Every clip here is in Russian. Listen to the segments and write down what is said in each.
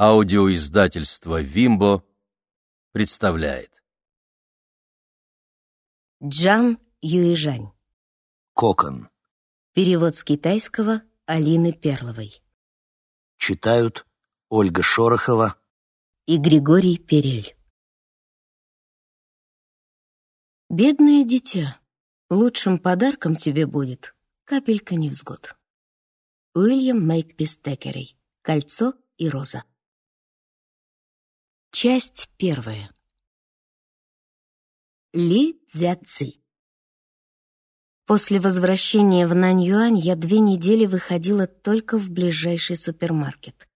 Аудиоиздательство «Вимбо» представляет. Джан Юижань. Кокон. Перевод с китайского Алины Перловой. Читают Ольга Шорохова и Григорий Перель. Бедное дитя, лучшим подарком тебе будет капелька невзгод. Уильям Мейкпис Текерей. Кольцо и роза. Часть первая. Ли Цзяци. После возвращения в Наньюань я две недели выходила только в ближайший супермаркет.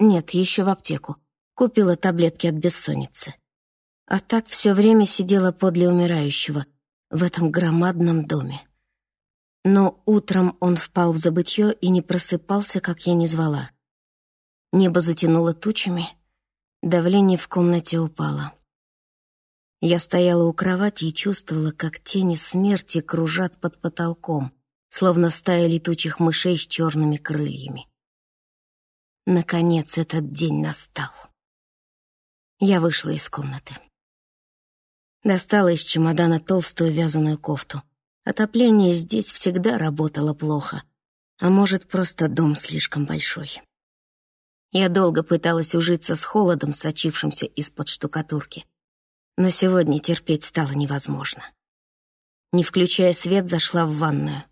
Нет, еще в аптеку. Купила таблетки от бессонницы. А так все время сидела подле умирающего в этом громадном доме. Но утром он впал в забытье и не просыпался, как я не звала. Небо затянуло тучами — Давление в комнате упало. Я стояла у кровати и чувствовала, как тени смерти кружат под потолком, словно стая летучих мышей с черными крыльями. Наконец этот день настал. Я вышла из комнаты. Достала из чемодана толстую вязаную кофту. Отопление здесь всегда работало плохо, а может, просто дом слишком большой. Я долго пыталась ужиться с холодом, сочившимся из-под штукатурки. Но сегодня терпеть стало невозможно. Не включая свет, зашла в ванную.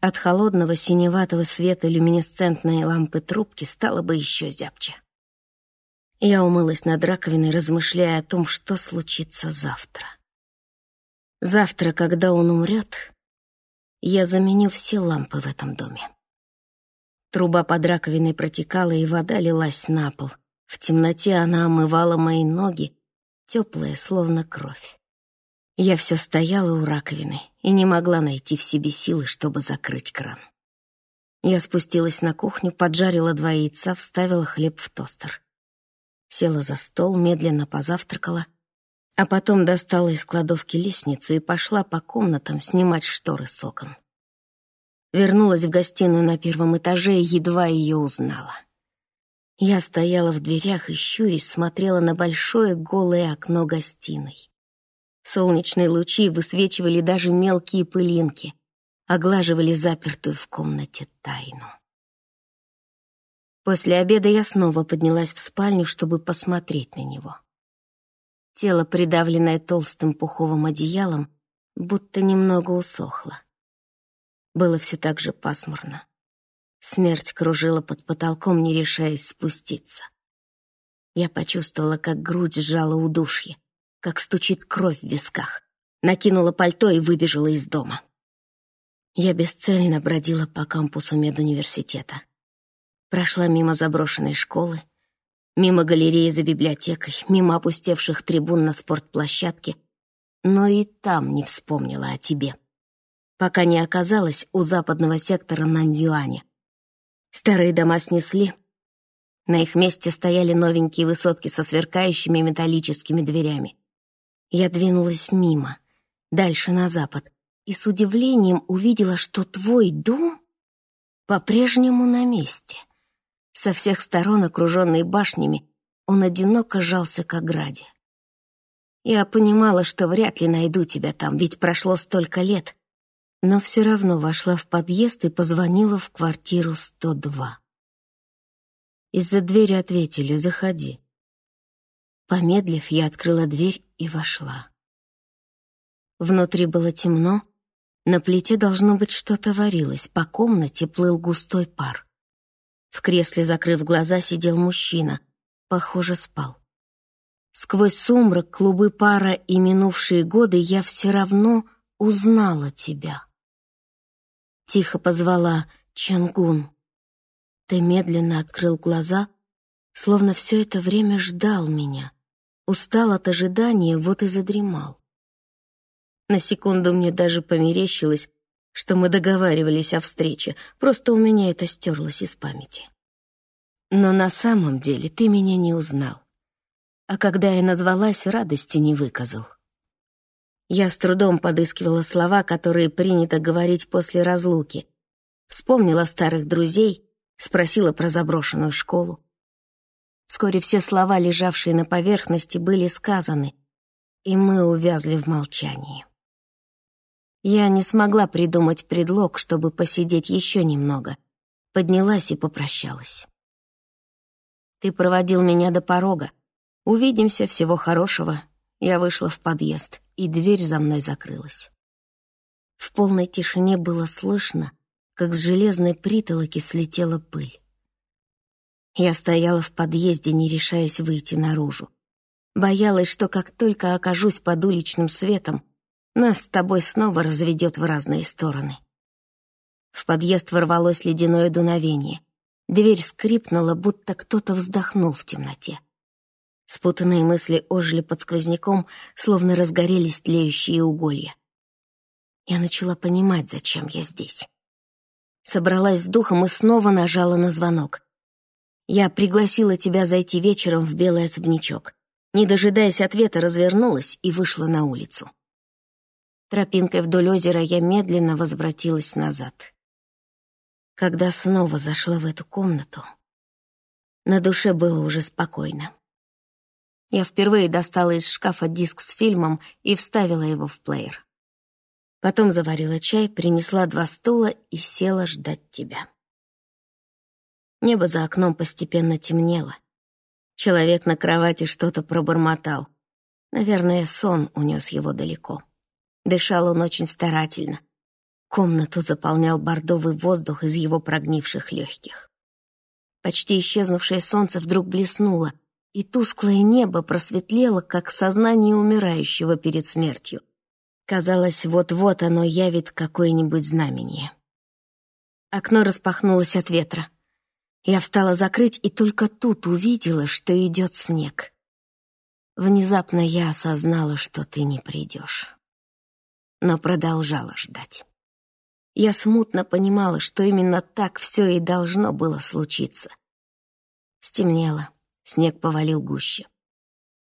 От холодного синеватого света люминесцентной лампы трубки стало бы еще зябче. Я умылась над раковиной, размышляя о том, что случится завтра. Завтра, когда он умрет, я заменю все лампы в этом доме. Труба под раковиной протекала, и вода лилась на пол. В темноте она омывала мои ноги, теплая, словно кровь. Я все стояла у раковины и не могла найти в себе силы, чтобы закрыть кран. Я спустилась на кухню, поджарила два яйца, вставила хлеб в тостер. Села за стол, медленно позавтракала, а потом достала из кладовки лестницу и пошла по комнатам снимать шторы с окон. Вернулась в гостиную на первом этаже и едва ее узнала. Я стояла в дверях и, щурясь, смотрела на большое голое окно гостиной. Солнечные лучи высвечивали даже мелкие пылинки, оглаживали запертую в комнате тайну. После обеда я снова поднялась в спальню, чтобы посмотреть на него. Тело, придавленное толстым пуховым одеялом, будто немного усохло. Было все так же пасмурно. Смерть кружила под потолком, не решаясь спуститься. Я почувствовала, как грудь сжала удушье, как стучит кровь в висках, накинула пальто и выбежала из дома. Я бесцельно бродила по кампусу медуниверситета. Прошла мимо заброшенной школы, мимо галереи за библиотекой, мимо опустевших трибун на спортплощадке, но и там не вспомнила о тебе пока не оказалась у западного сектора Наньюаня. Старые дома снесли. На их месте стояли новенькие высотки со сверкающими металлическими дверями. Я двинулась мимо, дальше на запад, и с удивлением увидела, что твой дом по-прежнему на месте. Со всех сторон, окруженный башнями, он одиноко жался к ограде. Я понимала, что вряд ли найду тебя там, ведь прошло столько лет, но все равно вошла в подъезд и позвонила в квартиру 102. Из-за двери ответили «Заходи». Помедлив, я открыла дверь и вошла. Внутри было темно, на плите должно быть что-то варилось, по комнате плыл густой пар. В кресле, закрыв глаза, сидел мужчина, похоже, спал. Сквозь сумрак, клубы пара и минувшие годы я все равно узнала тебя. Тихо позвала «Чангун». Ты медленно открыл глаза, словно все это время ждал меня. Устал от ожидания, вот и задремал. На секунду мне даже померещилось, что мы договаривались о встрече, просто у меня это стерлось из памяти. Но на самом деле ты меня не узнал. А когда я назвалась, радости не выказал. Я с трудом подыскивала слова, которые принято говорить после разлуки. Вспомнила старых друзей, спросила про заброшенную школу. Вскоре все слова, лежавшие на поверхности, были сказаны, и мы увязли в молчании. Я не смогла придумать предлог, чтобы посидеть еще немного. Поднялась и попрощалась. Ты проводил меня до порога. Увидимся, всего хорошего. Я вышла в подъезд, и дверь за мной закрылась. В полной тишине было слышно, как с железной притолоки слетела пыль. Я стояла в подъезде, не решаясь выйти наружу. Боялась, что как только окажусь под уличным светом, нас с тобой снова разведет в разные стороны. В подъезд ворвалось ледяное дуновение. Дверь скрипнула, будто кто-то вздохнул в темноте. Спутанные мысли ожили под сквозняком, словно разгорелись тлеющие уголья. Я начала понимать, зачем я здесь. Собралась с духом и снова нажала на звонок. Я пригласила тебя зайти вечером в белый особнячок. Не дожидаясь ответа, развернулась и вышла на улицу. Тропинкой вдоль озера я медленно возвратилась назад. Когда снова зашла в эту комнату, на душе было уже спокойно. Я впервые достала из шкафа диск с фильмом и вставила его в плеер. Потом заварила чай, принесла два стула и села ждать тебя. Небо за окном постепенно темнело. Человек на кровати что-то пробормотал. Наверное, сон унес его далеко. Дышал он очень старательно. Комнату заполнял бордовый воздух из его прогнивших легких. Почти исчезнувшее солнце вдруг блеснуло, и тусклое небо просветлело, как сознание умирающего перед смертью. Казалось, вот-вот оно явит какое-нибудь знамение. Окно распахнулось от ветра. Я встала закрыть и только тут увидела, что идет снег. Внезапно я осознала, что ты не придешь но продолжала ждать. Я смутно понимала, что именно так все и должно было случиться. Стемнело, снег повалил гуще.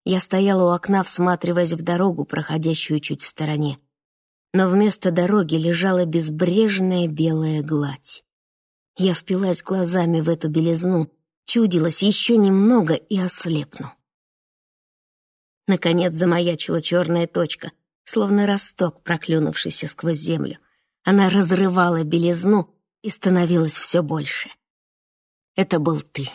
Я стояла у окна, всматриваясь в дорогу, проходящую чуть в стороне. Но вместо дороги лежала безбрежная белая гладь. Я впилась глазами в эту белизну, чудилась еще немного и ослепну. Наконец замаячила черная точка, словно росток, проклюнувшийся сквозь землю. Она разрывала белизну и становилась все больше. Это был ты.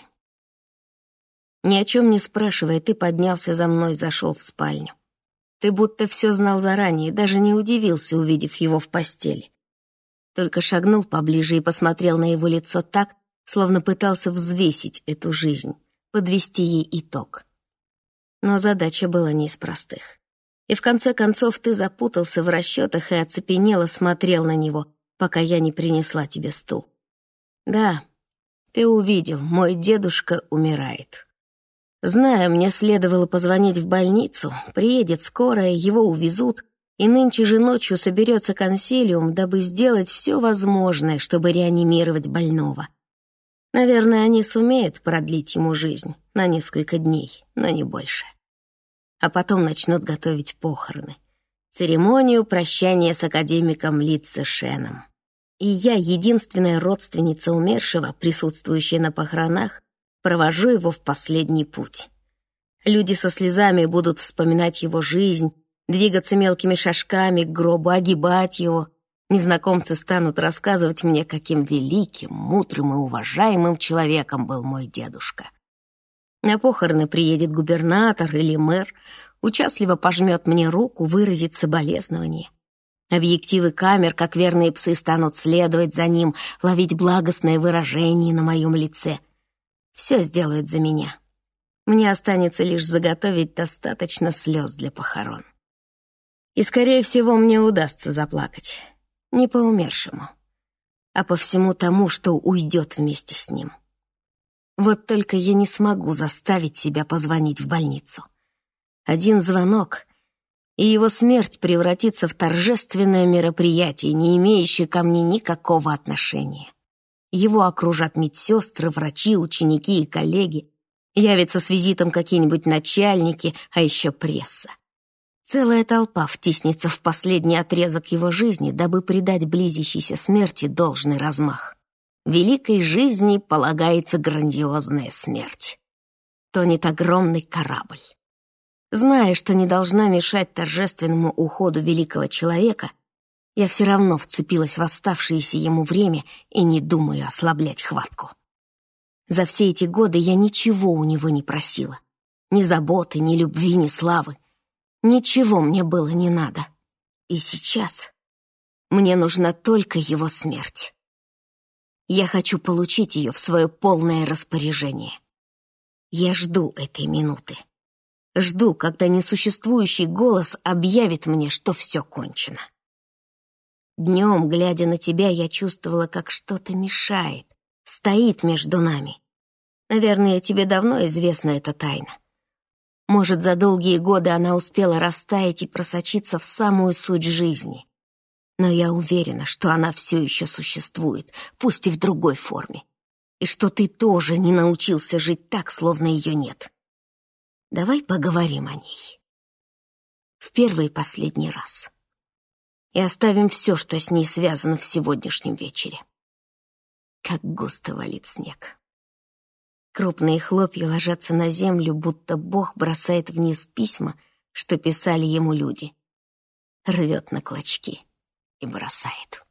Ни о чем не спрашивая, ты поднялся за мной, зашел в спальню. Ты будто все знал заранее, даже не удивился, увидев его в постели. Только шагнул поближе и посмотрел на его лицо так, словно пытался взвесить эту жизнь, подвести ей итог. Но задача была не из простых. И в конце концов ты запутался в расчетах и оцепенело смотрел на него, пока я не принесла тебе стул. Да, ты увидел, мой дедушка умирает. Знаю, мне следовало позвонить в больницу, приедет скорая, его увезут, и нынче же ночью соберется консилиум, дабы сделать все возможное, чтобы реанимировать больного. Наверное, они сумеют продлить ему жизнь на несколько дней, но не больше а потом начнут готовить похороны. Церемонию прощания с академиком Литце Шеном. И я, единственная родственница умершего, присутствующая на похоронах, провожу его в последний путь. Люди со слезами будут вспоминать его жизнь, двигаться мелкими шажками к гробу, огибать его. Незнакомцы станут рассказывать мне, каким великим, мудрым и уважаемым человеком был мой дедушка. На похороны приедет губернатор или мэр, участливо пожмет мне руку, выразит соболезнование. Объективы камер, как верные псы, станут следовать за ним, ловить благостное выражение на моем лице. Все сделают за меня. Мне останется лишь заготовить достаточно слез для похорон. И, скорее всего, мне удастся заплакать. Не по умершему, а по всему тому, что уйдет вместе с ним. Вот только я не смогу заставить себя позвонить в больницу. Один звонок, и его смерть превратится в торжественное мероприятие, не имеющее ко мне никакого отношения. Его окружат медсестры, врачи, ученики и коллеги. Явятся с визитом какие-нибудь начальники, а еще пресса. Целая толпа втиснется в последний отрезок его жизни, дабы придать близящейся смерти должный размах великой жизни полагается грандиозная смерть. тонет огромный корабль. Зная, что не должна мешать торжественному уходу великого человека, я все равно вцепилась в оставшееся ему время и не думаю ослаблять хватку. За все эти годы я ничего у него не просила. Ни заботы, ни любви, ни славы. Ничего мне было не надо. И сейчас мне нужна только его смерть. Я хочу получить ее в свое полное распоряжение. Я жду этой минуты. Жду, когда несуществующий голос объявит мне, что все кончено. Днем, глядя на тебя, я чувствовала, как что-то мешает, стоит между нами. Наверное, тебе давно известна эта тайна. Может, за долгие годы она успела растаять и просочиться в самую суть жизни. Но я уверена, что она все еще существует, пусть и в другой форме. И что ты тоже не научился жить так, словно ее нет. Давай поговорим о ней. В первый и последний раз. И оставим все, что с ней связано в сегодняшнем вечере. Как густо валит снег. Крупные хлопья ложатся на землю, будто Бог бросает вниз письма, что писали ему люди. Рвет на клочки и бросает.